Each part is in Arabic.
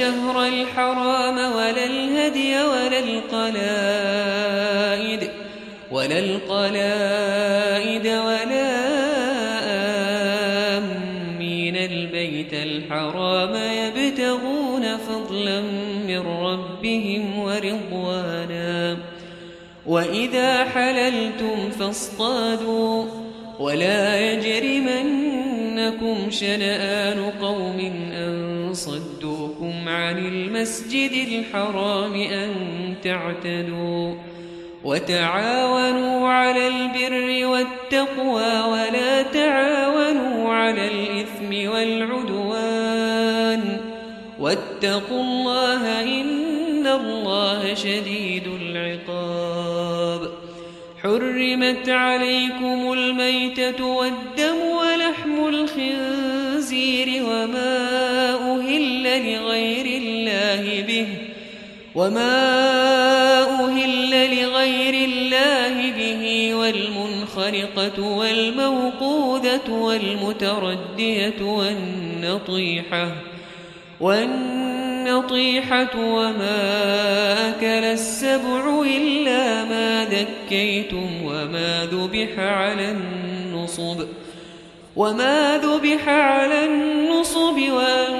الشهر الحرام ولا الهدي ولا القلائد ولا القلائد ولا آمين. البيت الحرام يبتغون فضلا من ربهم ورضوانا. وإذا حللتم فاصطادوا ولا يجرمنكم شنآن قوم أن عن المسجد الحرام أن تعتدوا وتعاونوا على البر والتقوى ولا تعاونوا على الإثم والعدوان واتقوا الله إن الله شديد العقاب حرمت عليكم الميتة والدم ولحم الخنزير وما لغير الله به. وما أهل لغير الله به والمنخرقة والموقوذة والمتردية والنطيحة. والنطيحة وما أكل السبع إلا ما ذكيتم وما ذبح على النصب. وما ذبح على النصب وأن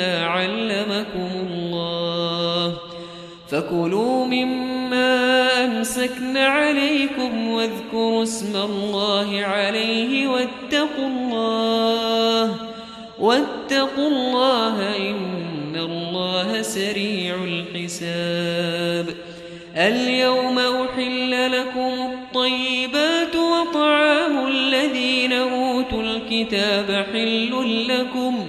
علمكم الله فكلوا مما أمسكن عليكم واذكروا اسم الله عليه واتقوا الله واتقوا الله إن الله سريع الحساب اليوم أحل لكم الطيبات وطعام الذين أوتوا الكتاب حل لكم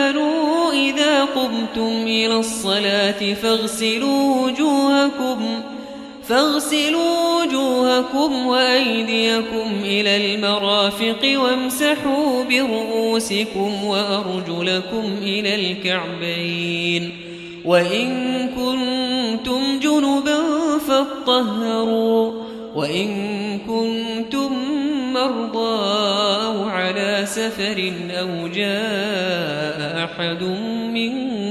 قمتم إلى الصلاة فاغسلوا وجوهكم فاغسلوا وجوهكم وأيديكم إلى المرافق وامسحوا برؤوسكم وأرجلكم إلى الكعبين. وإن كنتم جنبا فاطهروا وإن كنتم مرضى أو على سفر أو جاء أحد منكم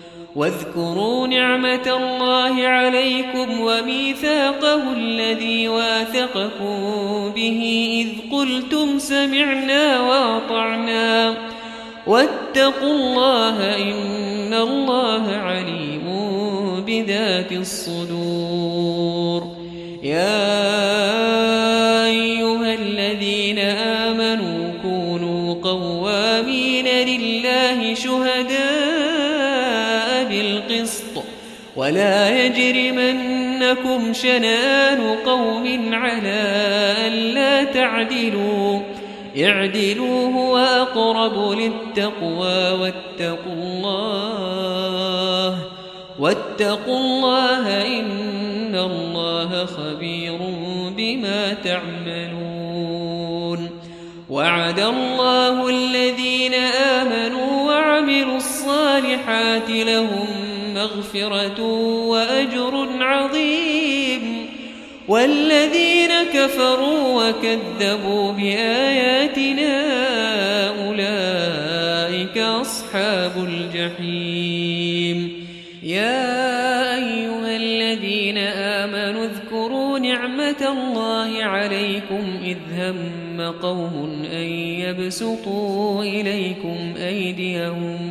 واذكروا نعمة الله عليكم وميثاقه الذي واثقكم به إذ قلتم سمعنا وأطعنا. واتقوا الله إن الله عليم بذات الصدور. يا ولا يجرمنكم شنآن قوم على ألا تعدلوا. اعدلوا هو أقرب للتقوى واتقوا الله. واتقوا الله إن الله خبير بما تعملون. وعد الله الذين آمنوا وعملوا الصالحات لهم مغفرة وأجر عظيم والذين كفروا وكذبوا بآياتنا أولئك أصحاب الجحيم. يا أيها الذين آمنوا اذكروا نعمة الله عليكم إذ هم قوم أن يبسطوا إليكم أيديهم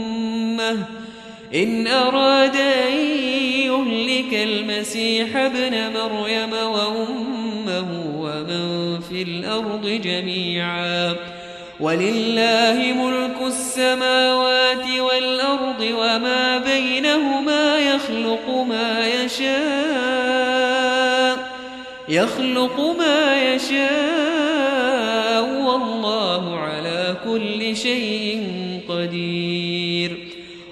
إن أراد أن يهلك المسيح ابن مريم وأمه ومن في الأرض جميعا. ولله ملك السماوات والأرض وما بينهما يخلق ما يشاء. يخلق ما يشاء.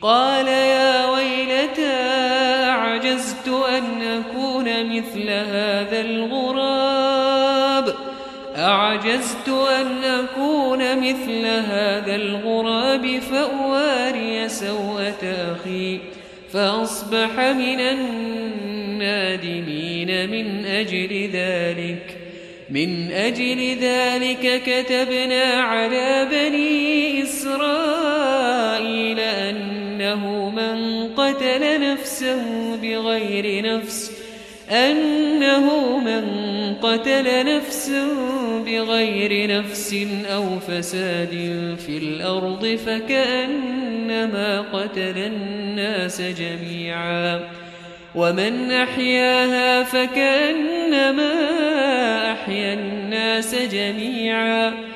قال يا ويلتى عجزت أن أكون مثل هذا الغراب؟ أعجزت أن أكون مثل هذا الغراب فأواري سوءة أخي فأصبح من النادمين من أجل ذلك. من أجل ذلك كتبنا على بني إسرائيل أنه من قتل نفسا بغير نفس أنه من قتل نفسا بغير نفس أو فساد في الأرض فكأنما قتل الناس جميعا ومن أحياها فكأنما أحيا الناس جميعا.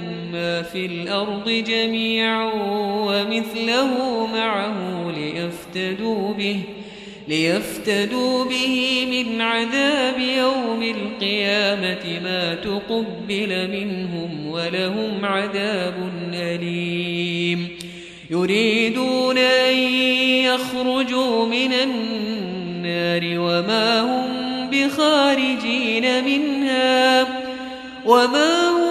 في الأرض جميعا ومثله معه ليفتدوا به ليفتدوا به من عذاب يوم القيامة ما تقبل منهم ولهم عذاب أليم. يريدون أن يخرجوا من النار وما هم بخارجين منها وما هم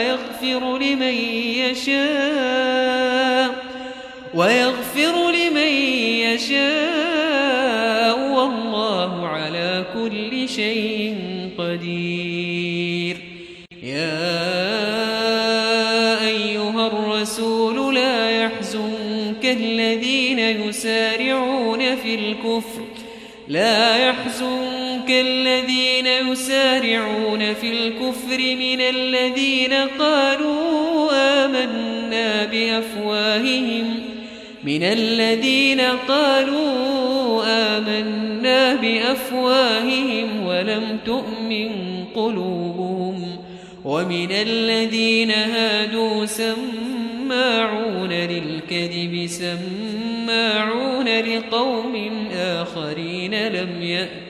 ويغفر لمن يشاء ويغفر لمن يشاء والله على كل شيء قدير. يا أيها الرسول لا يحزنك الذين يسارعون في الكفر لا يحزنك الذين يسارعون في الكفر من الذين قالوا آمنا بأفواههم. من الذين قالوا آمنا بأفواههم ولم تؤمن قلوبهم. ومن الذين هادوا سماعون للكذب سماعون لقوم آخرين لم يأتوك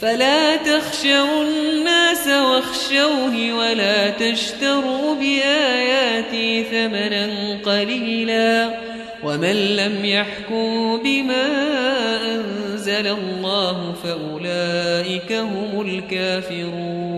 فلا تخشوا الناس واخشوني ولا تشتروا بآياتي ثمنا قليلا ومن لم يحكم بما أنزل الله فأولئك هم الكافرون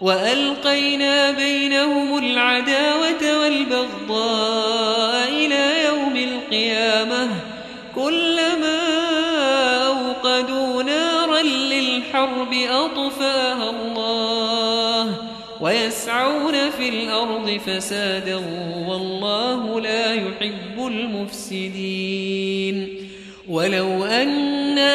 وألقينا بينهم العداوة والبغضاء إلى يوم القيامة. كلما أوقدوا نارا للحرب أطفاها الله ويسعون في الأرض فسادا والله لا يحب المفسدين. ولو أن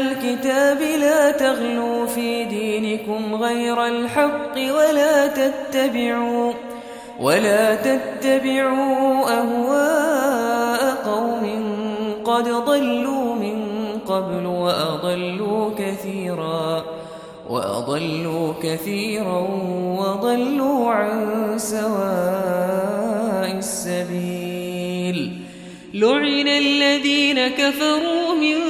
الكتاب لا تغلوا في دينكم غير الحق ولا تتبعوا ولا تتبعوا أهواء قوم قد ضلوا من قبل وأضلوا كثيرا وأضلوا كثيرا وضلوا عن سواء السبيل. لعن الذين كفروا من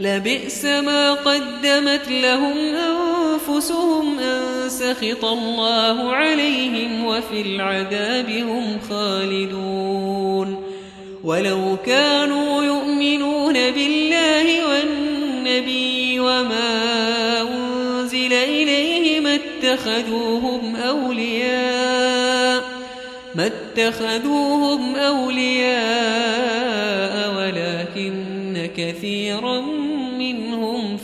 لبئس ما قدمت لهم أنفسهم أن سخط الله عليهم وفي العذاب هم خالدون. ولو كانوا يؤمنون بالله والنبي وما أنزل إليه ما اتخذوهم أولياء ما اتخذوهم أولياء ولكن كثيرا منهم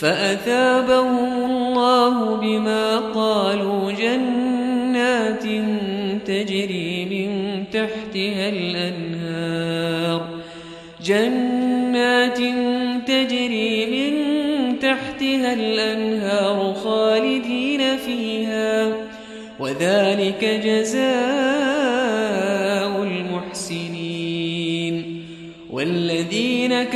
فأثابهم الله بما قالوا جنات تجري من تحتها الأنهار. جنات تجري من تحتها الأنهار خالدين فيها وذلك جزاء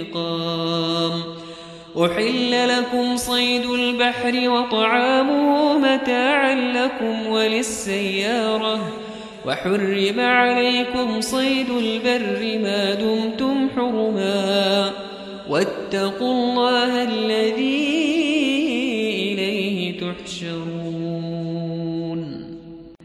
انتقام أحل لكم صيد البحر وطعامه متاعا لكم وللسيارة. وحرم عليكم صيد البر ما دمتم حرما. واتقوا الله الذي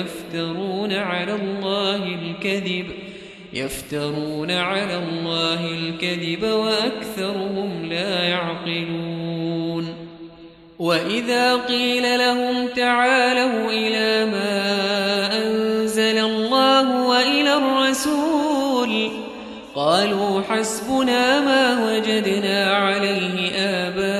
يفترون على الله الكذب يفترون على الله الكذب وأكثرهم لا يعقلون. وإذا قيل لهم تعالوا إلى ما أنزل الله وإلى الرسول قالوا حسبنا ما وجدنا عليه آباءنا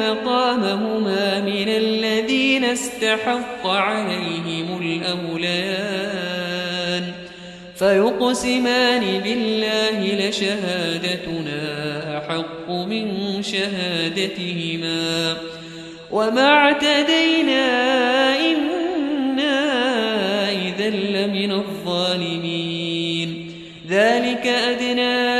مقامهما من الذين استحق عليهم الأوليان فيقسمان بالله لشهادتنا أحق من شهادتهما. وما اعتدينا إنا إذا لمن الظالمين. ذلك يأتوا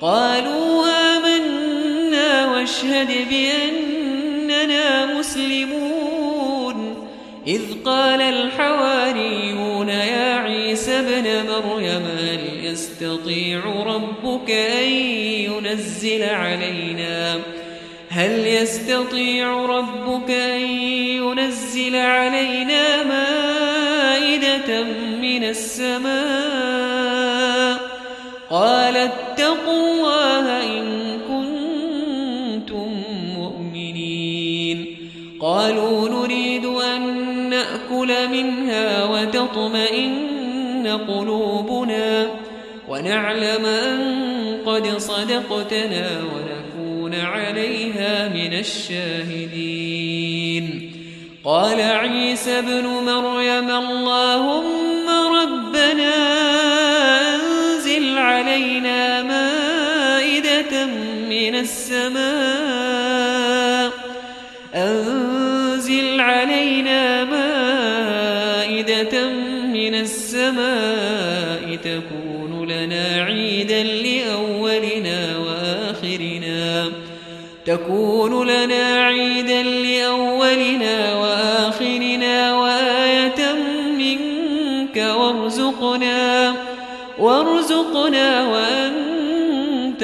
قالوا آمنا واشهد بأننا مسلمون. إذ قال الحواريون يا عيسى ابن مريم هل يستطيع ربك أن ينزل علينا؟ هل يستطيع ربك أن ينزل علينا مائدة من السماء؟ قال اتقوا الله إن كنتم مؤمنين. قالوا نريد أن نأكل منها وتطمئن قلوبنا ونعلم أن قد صدقتنا ونكون عليها من الشاهدين. قال عيسى ابن مريم اللهم السماء. أنزل علينا مائدة من السماء. تكون لنا عيدا لأولنا وآخرنا. تكون لنا عيدا لأولنا وآخرنا وآية منك. وارزقنا وارزقنا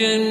لهم